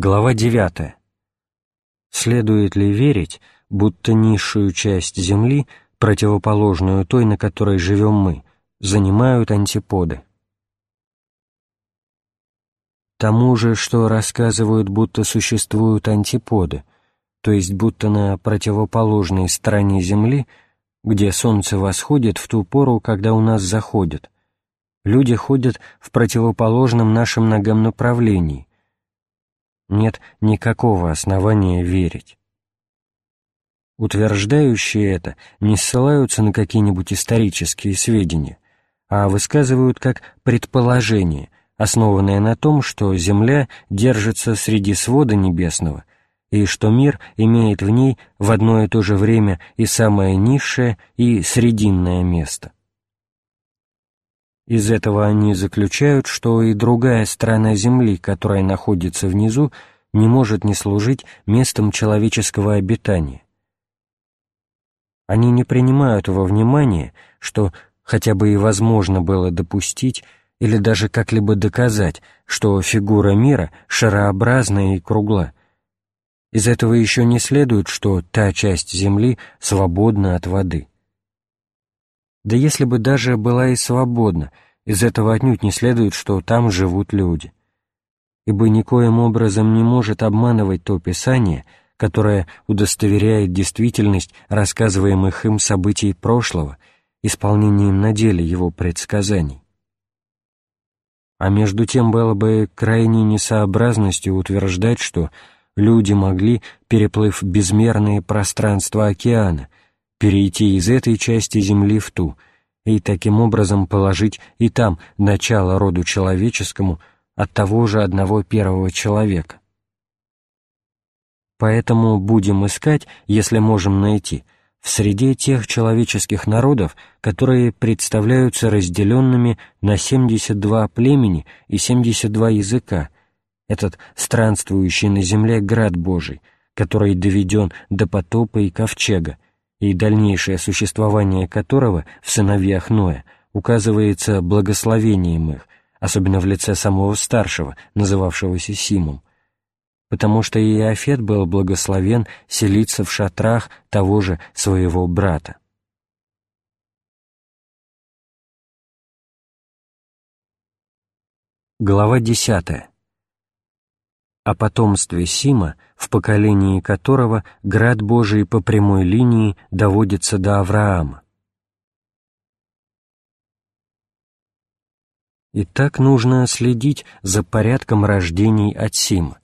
Глава 9. Следует ли верить, будто низшую часть Земли, противоположную той, на которой живем мы, занимают антиподы? Тому же, что рассказывают, будто существуют антиподы, то есть будто на противоположной стороне Земли, где Солнце восходит в ту пору, когда у нас заходит, люди ходят в противоположном нашим ногам направлении, нет никакого основания верить. Утверждающие это не ссылаются на какие-нибудь исторические сведения, а высказывают как предположение, основанное на том, что Земля держится среди свода небесного и что мир имеет в ней в одно и то же время и самое низшее, и срединное место. Из этого они заключают, что и другая сторона Земли, которая находится внизу, не может не служить местом человеческого обитания. Они не принимают во внимание, что хотя бы и возможно было допустить или даже как-либо доказать, что фигура мира шарообразная и кругла. Из этого еще не следует, что та часть Земли свободна от воды. Да если бы даже была и свободна, из этого отнюдь не следует, что там живут люди. Ибо никоим образом не может обманывать то Писание, которое удостоверяет действительность рассказываемых им событий прошлого исполнением на деле его предсказаний. А между тем было бы крайней несообразностью утверждать, что люди могли, переплыв безмерные пространства океана, перейти из этой части Земли в ту и таким образом положить и там начало роду человеческому от того же одного первого человека. Поэтому будем искать, если можем найти, в среде тех человеческих народов, которые представляются разделенными на 72 племени и 72 языка, этот странствующий на земле град Божий, который доведен до потопа и ковчега, и дальнейшее существование которого в сыновьях Ноя указывается благословением их, особенно в лице самого старшего, называвшегося Симом, потому что и Иофет был благословен селиться в шатрах того же своего брата. Глава десятая о потомстве Сима, в поколении которого град Божий по прямой линии доводится до Авраама. И так нужно следить за порядком рождений от Сима.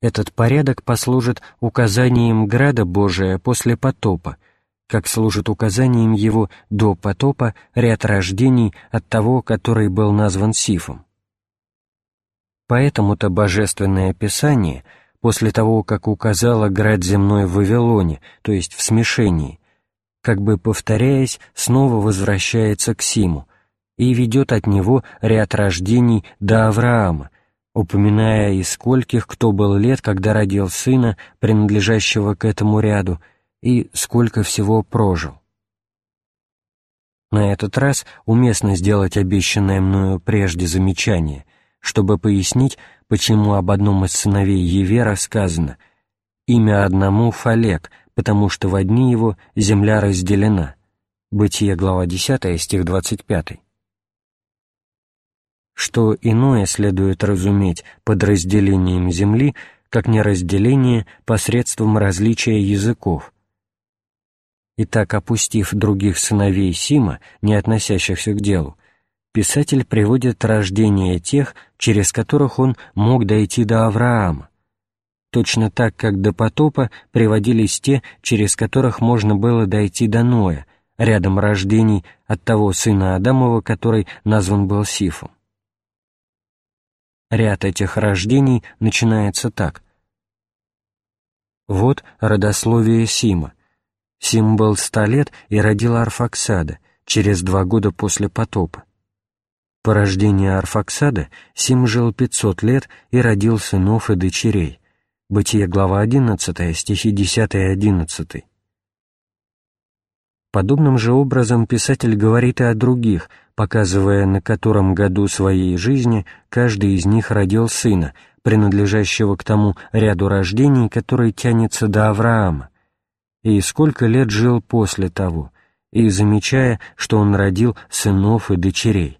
Этот порядок послужит указанием града Божия после потопа, как служит указанием его до потопа ряд рождений от того, который был назван Сифом. Поэтому-то Божественное Писание, после того, как указало град земной в Вавилоне, то есть в смешении, как бы повторяясь, снова возвращается к Симу и ведет от него ряд рождений до Авраама, упоминая из скольких кто был лет, когда родил сына, принадлежащего к этому ряду, и сколько всего прожил. На этот раз уместно сделать обещанное мною прежде замечание — чтобы пояснить, почему об одном из сыновей Евера сказано «Имя одному Фалек, потому что в одни его земля разделена». Бытие, глава 10, стих 25. Что иное следует разуметь под разделением земли, как не разделение посредством различия языков. Итак, опустив других сыновей Сима, не относящихся к делу, писатель приводит рождение тех, через которых он мог дойти до Авраама, точно так, как до потопа приводились те, через которых можно было дойти до Ноя, рядом рождений от того сына Адамова, который назван был Сифом. Ряд этих рождений начинается так. Вот родословие Сима. Сим был ста лет и родил Арфаксада через два года после потопа. По рождении Арфаксада Сим жил 500 лет и родил сынов и дочерей. Бытие, глава 11, стихи 10 и 11. Подобным же образом писатель говорит и о других, показывая, на котором году своей жизни каждый из них родил сына, принадлежащего к тому ряду рождений, который тянется до Авраама, и сколько лет жил после того, и замечая, что он родил сынов и дочерей.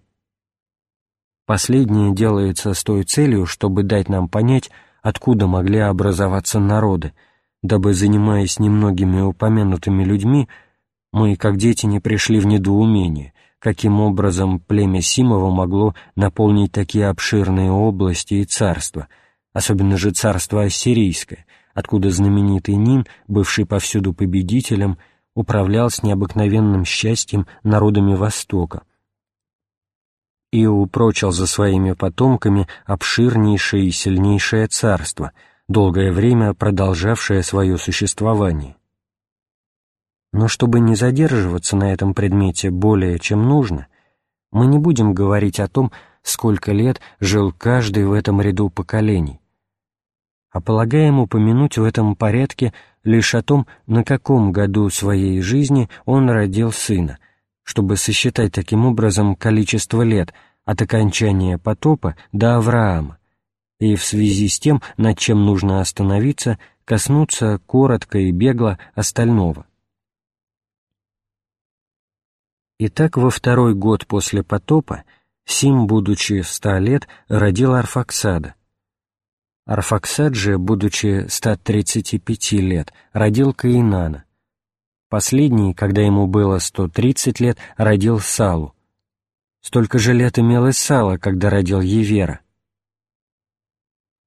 Последнее делается с той целью, чтобы дать нам понять, откуда могли образоваться народы, дабы, занимаясь немногими упомянутыми людьми, мы, как дети, не пришли в недоумение, каким образом племя Симова могло наполнить такие обширные области и царства, особенно же царство ассирийское, откуда знаменитый Нин, бывший повсюду победителем, управлял с необыкновенным счастьем народами Востока, и упрочил за своими потомками обширнейшее и сильнейшее царство, долгое время продолжавшее свое существование. Но чтобы не задерживаться на этом предмете более чем нужно, мы не будем говорить о том, сколько лет жил каждый в этом ряду поколений, а полагаем упомянуть в этом порядке лишь о том, на каком году своей жизни он родил сына, чтобы сосчитать таким образом количество лет от окончания потопа до Авраама, и в связи с тем, над чем нужно остановиться, коснуться коротко и бегло остального. Итак, во второй год после потопа Сим, будучи ста лет, родил Арфаксада. Арфаксад же, будучи 135 лет, родил Каинана. Последний, когда ему было 130 лет, родил Салу. Столько же лет имел и Сала, когда родил Евера.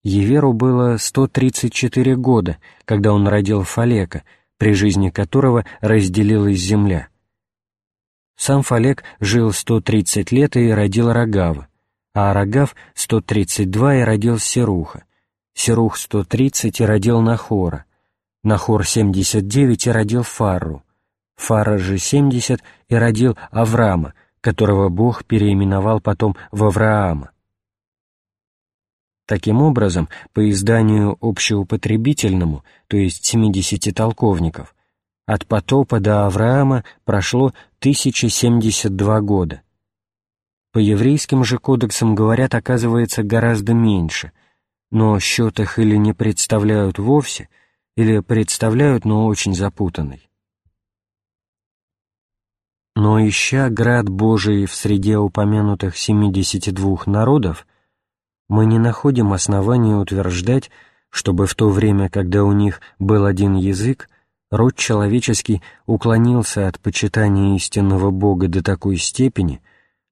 Еверу было 134 года, когда он родил Фалека, при жизни которого разделилась земля. Сам Фалек жил 130 лет и родил Рогава, а Рогав — 132 и родил Серуха, Серух — 130 и родил Нахора, Нахор — 79 и родил Фарру, Фара же 70 и родил Авраама, которого Бог переименовал потом в Авраама. Таким образом, по изданию общеупотребительному, то есть 70 толковников, от потопа до Авраама прошло 1072 года. По еврейским же кодексам, говорят, оказывается гораздо меньше, но счет их или не представляют вовсе, или представляют, но очень запутанный. Но ища град Божий в среде упомянутых 72 народов, мы не находим основания утверждать, чтобы в то время, когда у них был один язык, род человеческий уклонился от почитания истинного Бога до такой степени,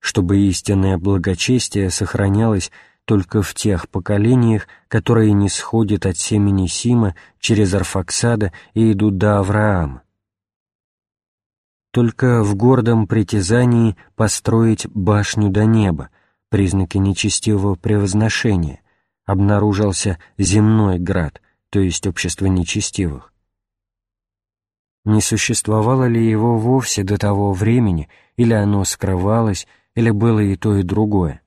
чтобы истинное благочестие сохранялось только в тех поколениях, которые не сходят от семени Сима через Арфаксада и идут до Авраама только в гордом притязании построить башню до неба, признаки нечестивого превозношения, обнаружился земной град, то есть общество нечестивых. Не существовало ли его вовсе до того времени, или оно скрывалось, или было и то, и другое?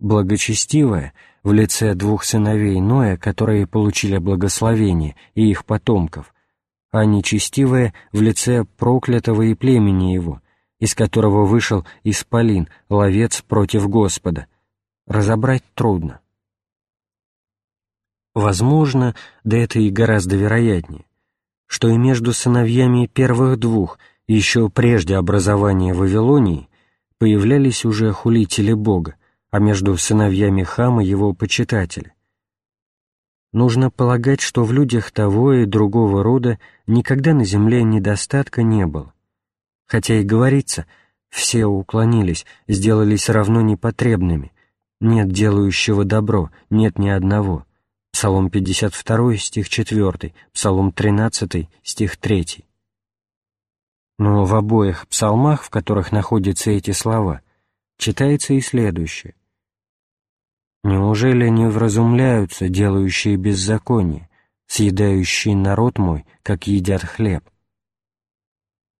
Благочестивое в лице двух сыновей Ноя, которые получили благословение, и их потомков, а нечестивое в лице проклятого и племени его, из которого вышел Исполин, ловец против Господа. Разобрать трудно. Возможно, да это и гораздо вероятнее, что и между сыновьями первых двух, еще прежде образования Вавилонии, появлялись уже хулители Бога, а между сыновьями Хама его почитатели нужно полагать, что в людях того и другого рода никогда на земле недостатка не было. Хотя и говорится, все уклонились, сделались равно непотребными, нет делающего добро, нет ни одного. Псалом 52, стих 4, Псалом 13, стих 3. Но в обоих псалмах, в которых находятся эти слова, читается и следующее. Неужели не вразумляются делающие беззаконие, съедающие народ мой, как едят хлеб?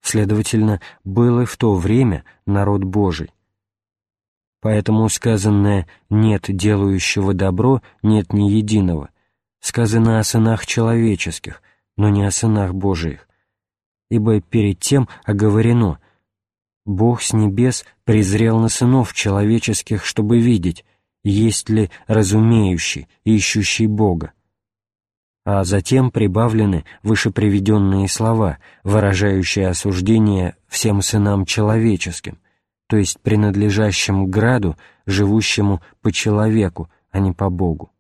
Следовательно, был и в то время народ Божий. Поэтому сказанное «нет делающего добро, нет ни единого» сказано о сынах человеческих, но не о сынах Божиих. ибо перед тем оговорено «Бог с небес презрел на сынов человеческих, чтобы видеть, есть ли разумеющий, ищущий Бога». А затем прибавлены вышеприведенные слова, выражающие осуждение всем сынам человеческим, то есть принадлежащим граду, живущему по человеку, а не по Богу.